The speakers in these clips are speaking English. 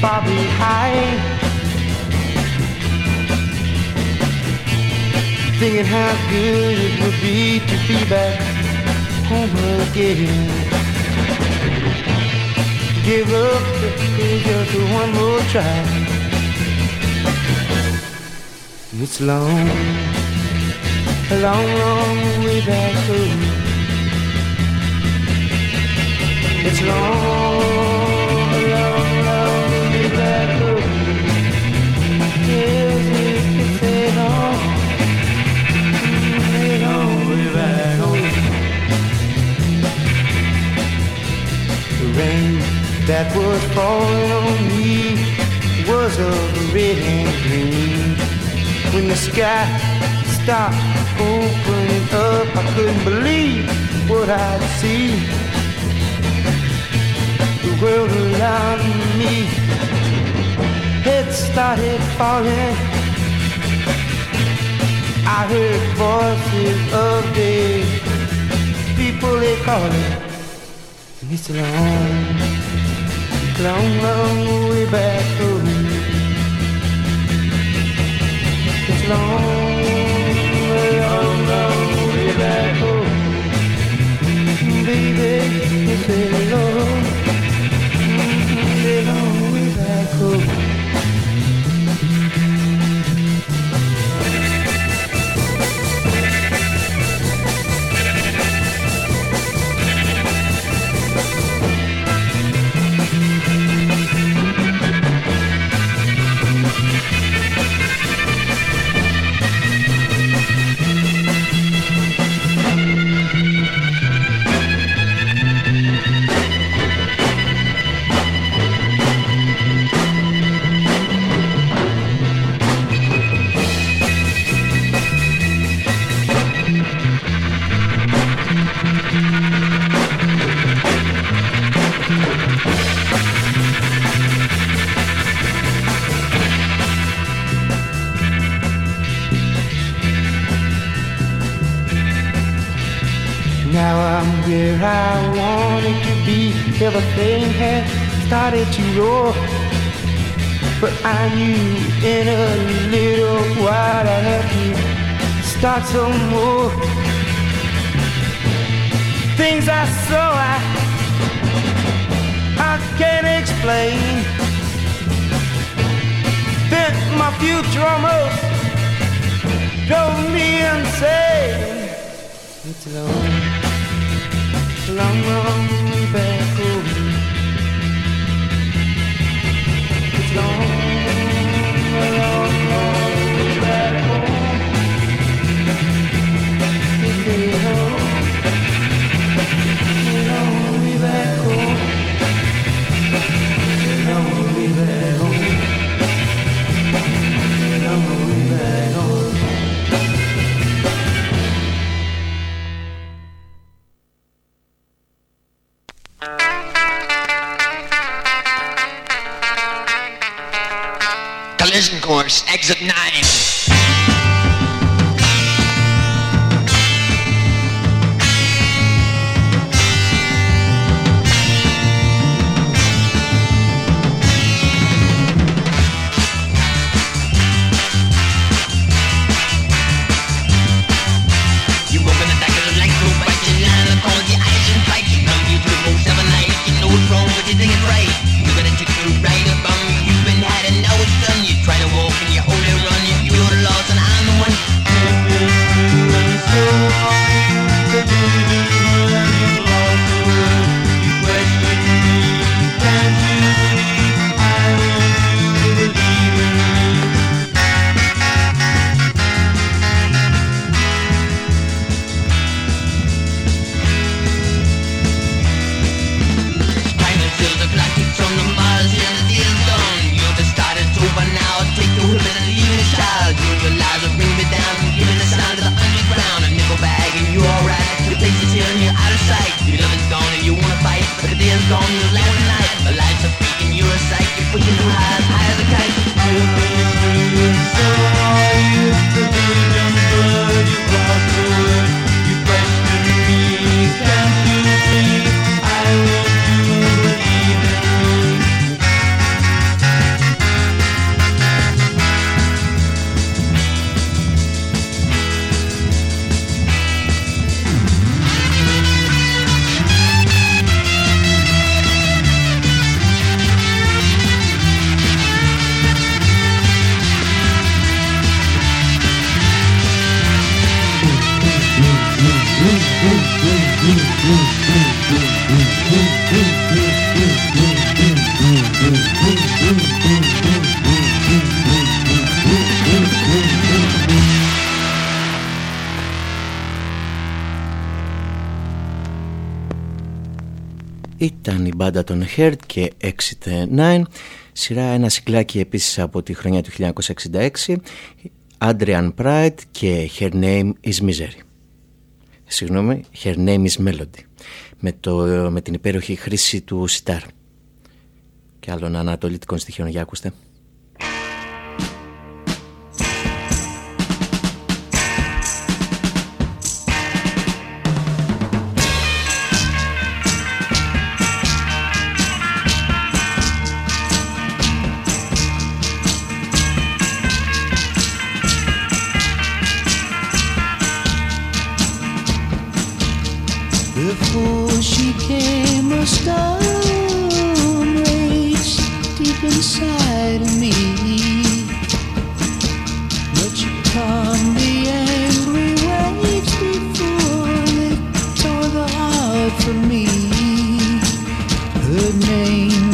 far behind. Thinking how good it would be to be back home again. Give up just one more try. It's long, a long, long way back home. It's long, that was falling on me was of red and green. When the sky stopped opening up, I couldn't believe what I'd see. The world around me had started falling. I heard voices of the people they calling. A long, long, long way back home. It's long, long, long way back. Baby, it's a long, Knew in a little while I had to start some more. Things I saw, I, I can't explain. Then my future almost drove me insane. It's long, long, long way back 30 των και Exit 9 σειρά ένα συγκλάκι επίσης από τη χρονιά του 1966 Adrian Pride και Her Name is Misery. Συγγνώμη, Her Name is Melody. Με, το, με την υπέροχη χρήση του σιτάρ και άλλων ανατολίτικων στοιχείων για ακούστε. inside of me. But you caught the angry waves before they tore the heart from me. Her name.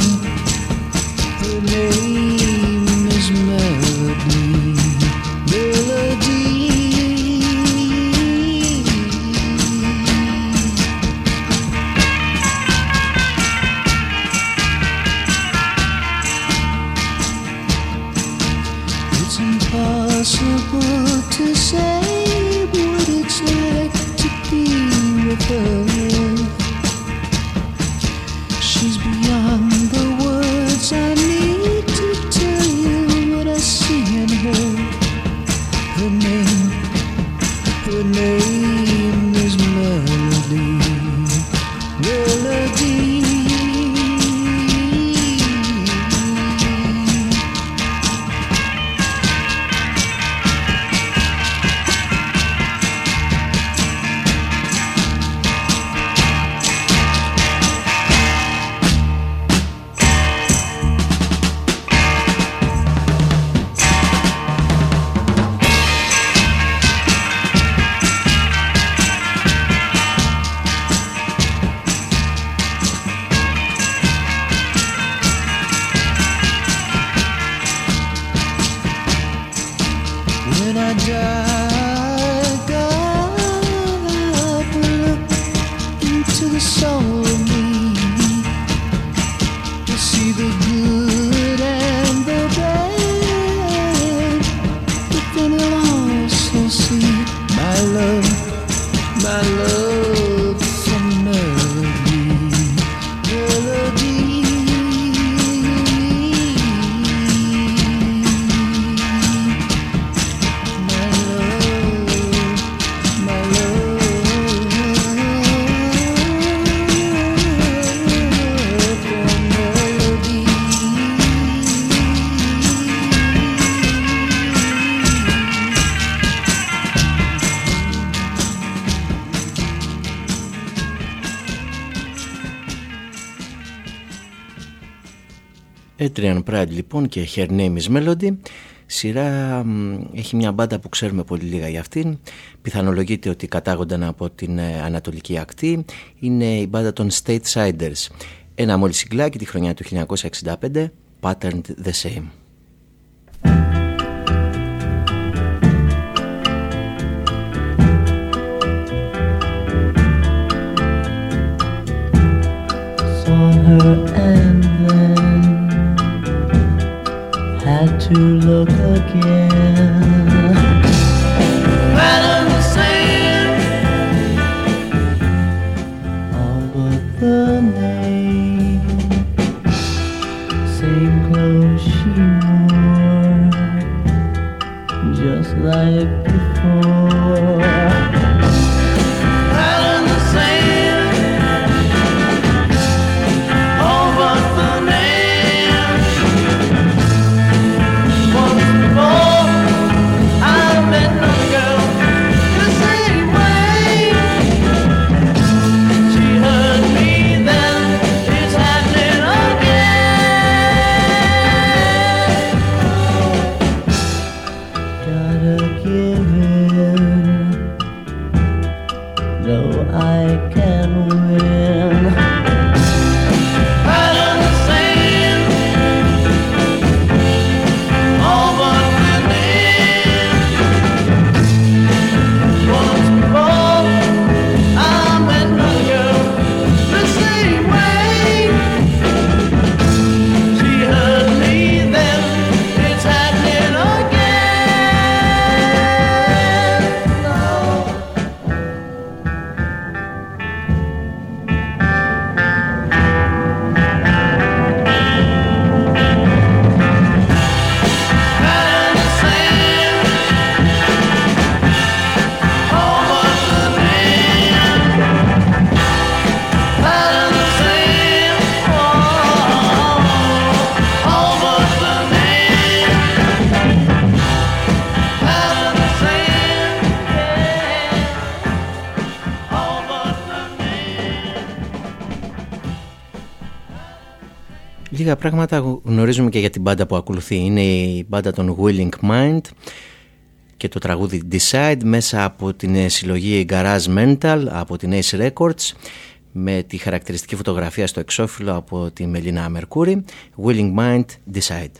Adrian Pride λοιπόν και Her Name is Melody. Σειρά έχει μια μπάντα που ξέρουμε πολύ λίγα για αυτήν. Πιθανολογείται ότι κατάγονταν από την ε, Ανατολική Ακτή. Είναι η μπάντα των State Siders Ένα μόλις συγκλάκι τη χρονιά του 1965 Patterned the Same to look again. The sand, all but the name. Same clothes she wore, just like λίγα πράγματα γνωρίζουμε και για την μπάντα που ακολουθεί. Είναι η μπάντα των Willing Mind και το τραγούδι Decide μέσα από την συλλογή Garage Mental από την Ace Records με τη χαρακτηριστική φωτογραφία στο εξώφυλλο από τη Μελίνα Μερκούρη Willing Mind Decide.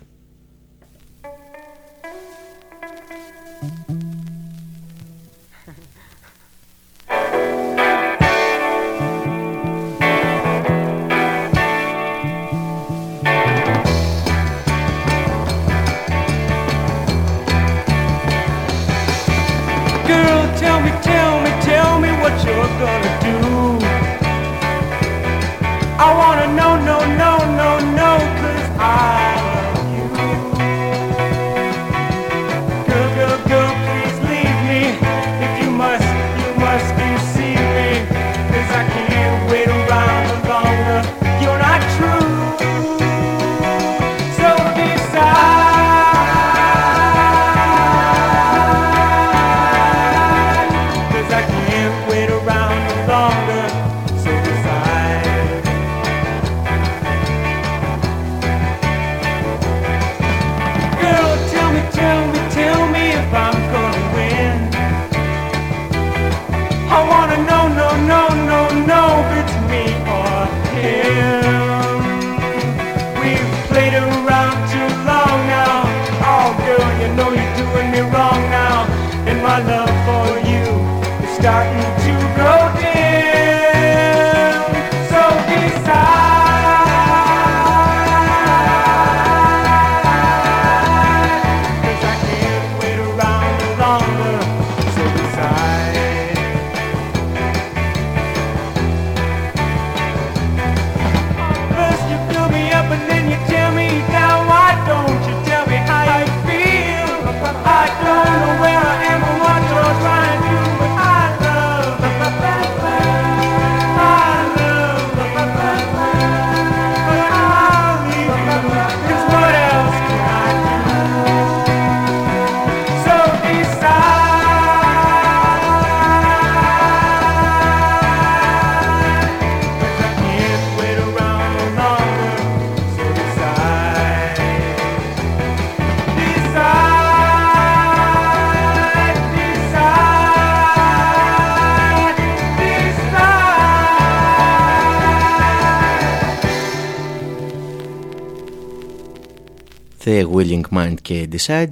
The Willing Mind και Decide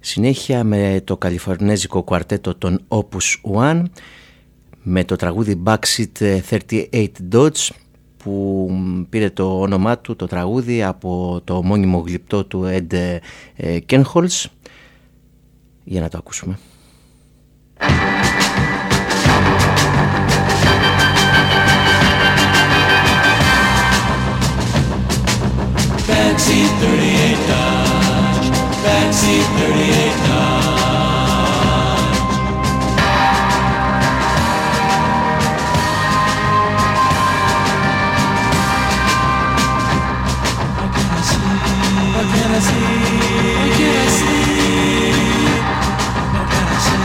συνέχεια με το καλιφορνέζικο κουαρτέτο των Opus One με το τραγούδι Backseat 38 Dodge που πήρε το όνομά του το τραγούδι από το μόνιμο γλυπτό του Ed Kenholz για να το ακούσουμε. Backseat 38 Dodge. Backseat 38 Dodge. What can I see? What can I see? What can I see?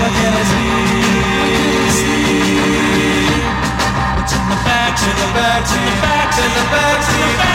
What can I see? What can I see? In the back? In the back? The back? The back? The back?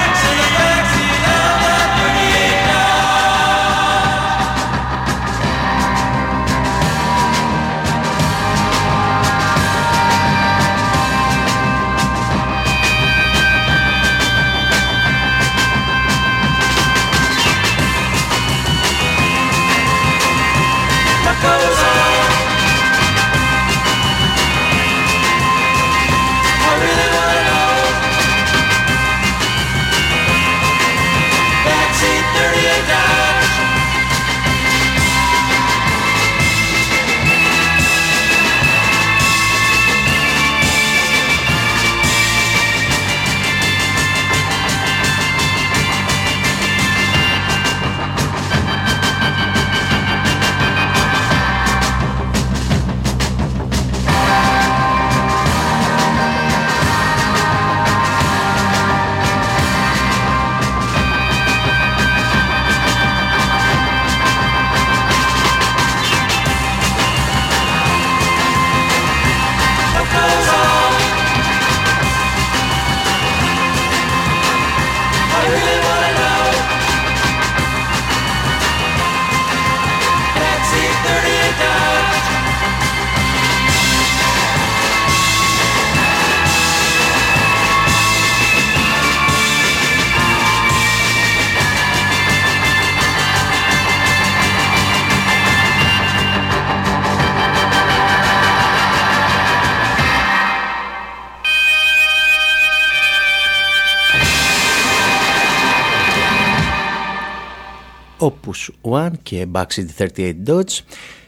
One και Backseat 38 Dodge.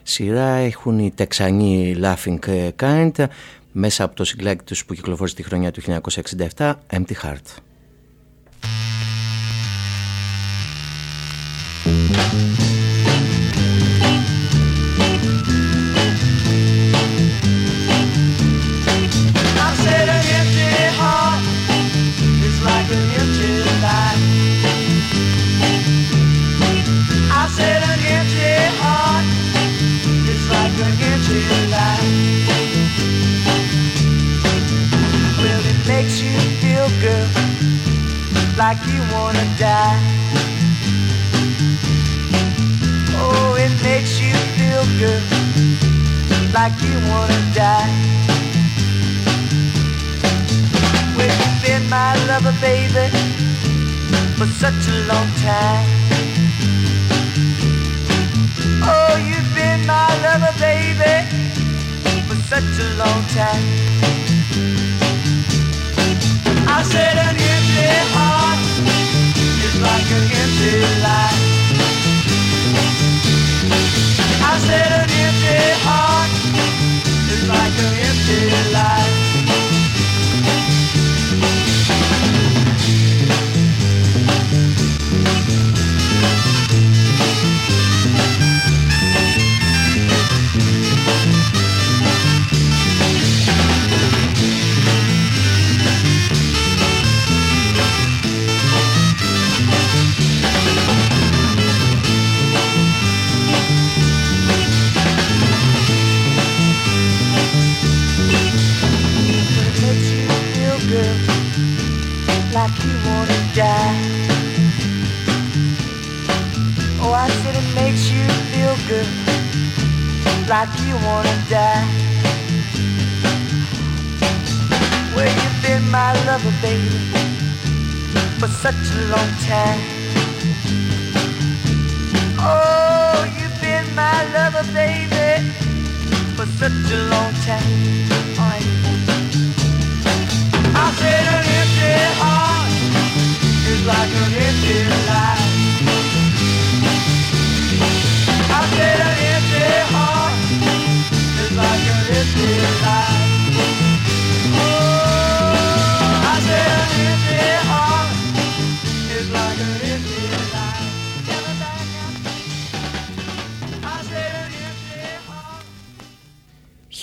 Σειρά έχουν οι Τεξανοί Laughing Kind μέσα από το συγκλάκι τους που κυκλοφόρησε τη χρονιά του 1967 Empty Heart. Like you feel, girl, like you wanna die. Oh, it makes you feel good, like you wanna die. Well, you've been my lover, baby, for such a long time. Oh, you've been my lover, baby, for such a long time. I said an empty heart is like an empty life. I said an empty heart is like an empty life. Die. Oh, I said it makes you feel good, like you wanna die. Well, you've been my lover, baby, for such a long time. Oh, you've been my lover, baby, for such a long time. Right. I said an empty heart like an empty life. I said an empty heart is like an empty life.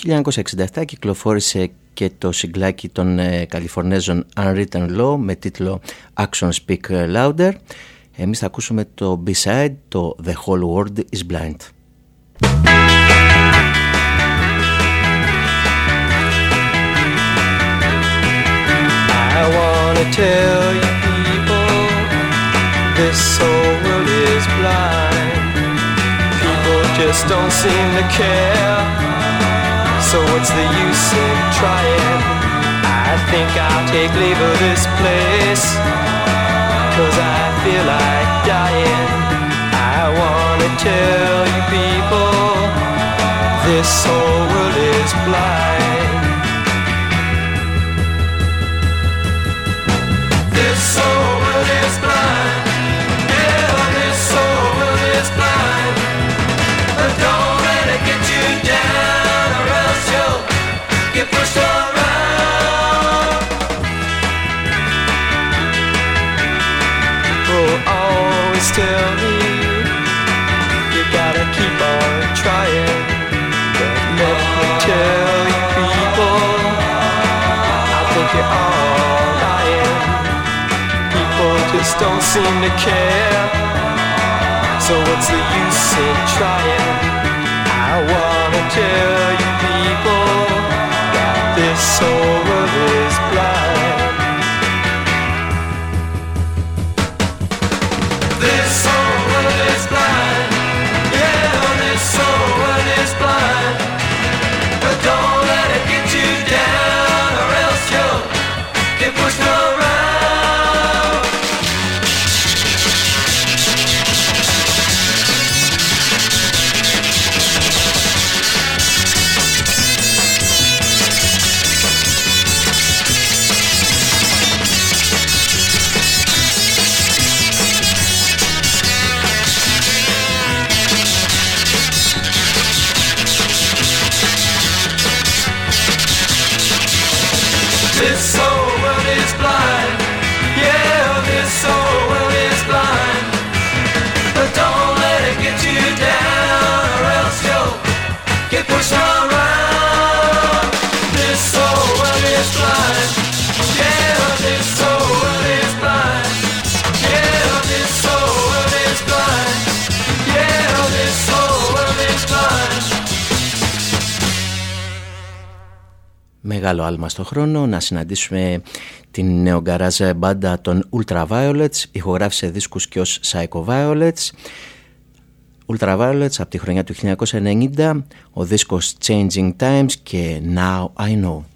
1967 κυκλοφόρησε και το συγκλάκι των ε, Καλιφορνέζων Unwritten Law με τίτλο Action Speak Louder. Εμείς θα ακούσουμε το B-side, το The Whole World is Blind. I wanna tell you people, this whole world is blind. People just don't seem to care. So what's the use in trying? I think I'll take leave of this place. Cause I feel like dying. I wanna tell you people, this whole world is blind. Tell me you gotta keep on trying. But let me tell you, people, I think you're all lying people just don't seem to care. So what's the use in trying? I wanna tell you people that this whole world is blind. Μεγάλο άλμα στο χρόνο να συναντήσουμε την νεογκαράζα μπάντα των Ultraviolets, ηχογράφησε δίσκους και ως Psycho Violets. Ultraviolets από τη χρονιά του 1990, ο δίσκος Changing Times και Now I Know.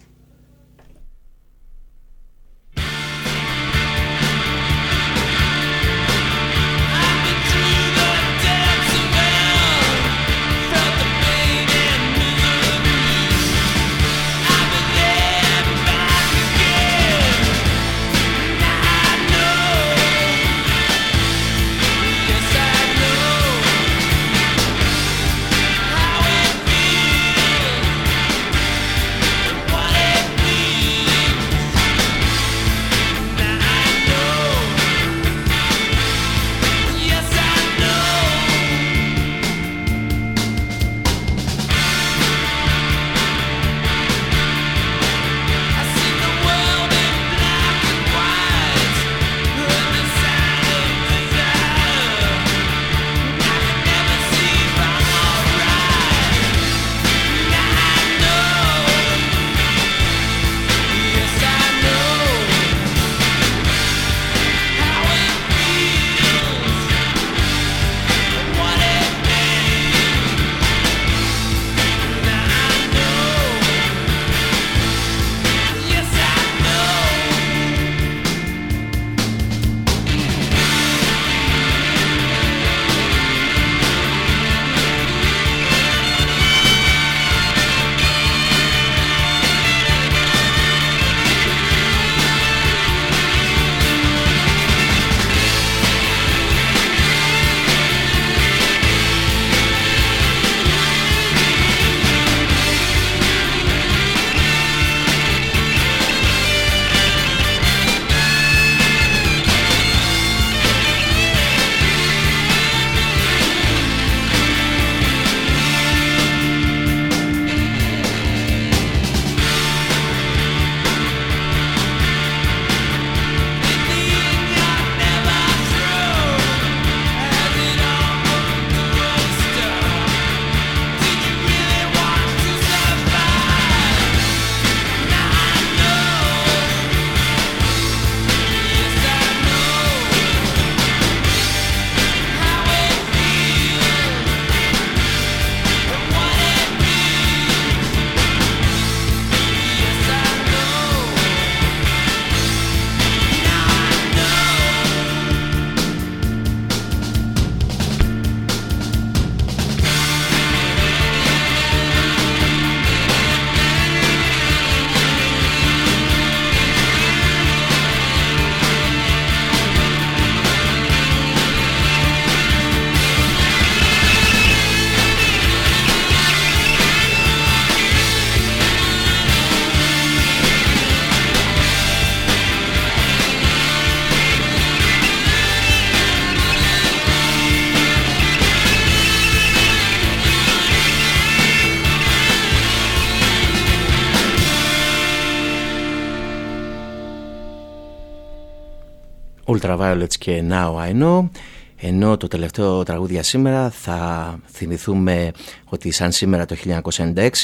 Ultraviolets και Now I Know. Ενώ το τελευταίο τραγούδια σήμερα θα θυμηθούμε ότι σαν σήμερα το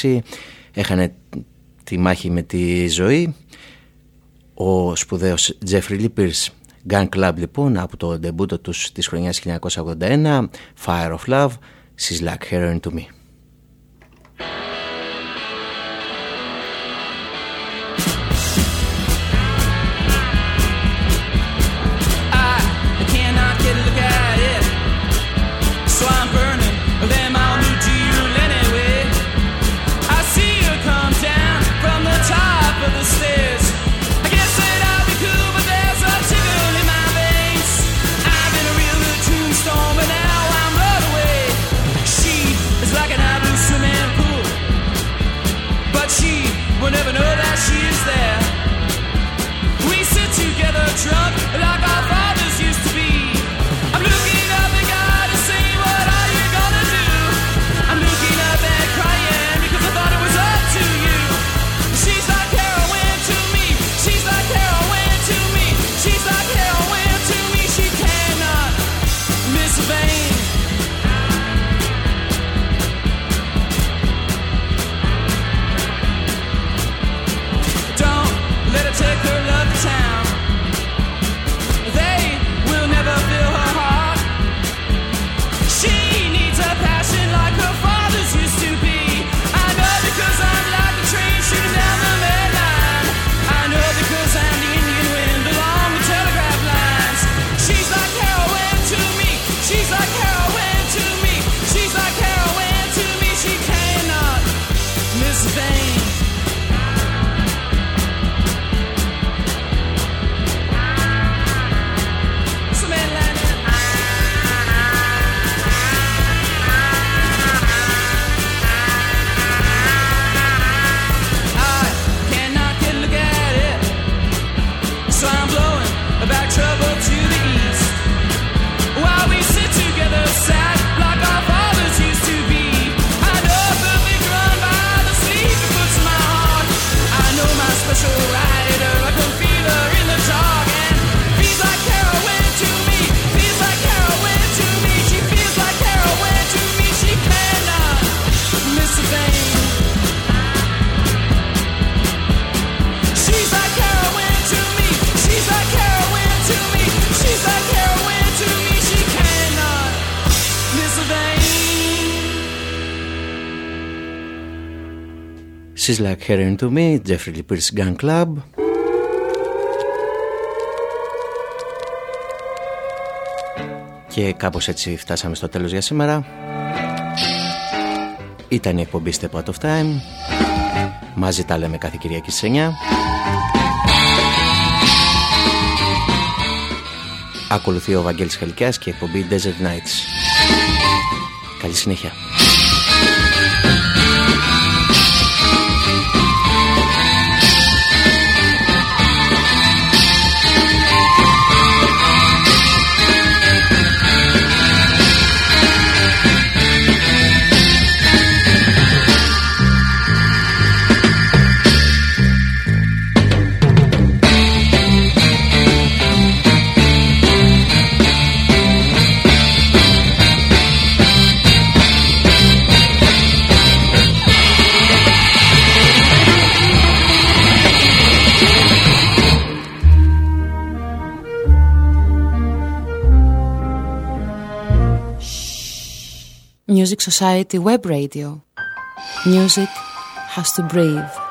1996 έχανε τη μάχη με τη ζωή ο σπουδαίος Jeffrey Lippers Gun Club λοιπόν από το ντεμπούτο τους της χρονιάς 1981 Fire of Love She's Like Heroin to Me She's Like Heroin to Me, Jeffrey Lee Pierce Gun Club. Και κάπως έτσι φτάσαμε στο τέλος για σήμερα. Ήταν η εκπομπή Step Out of Time. Μαζί τα λέμε κάθε Κυριακή στις 9. Ακολουθεί ο Βαγγέλης Χαλικιάς και η εκπομπή Desert Nights. Καλή συνέχεια. Music Society Web Radio. Music has to breathe.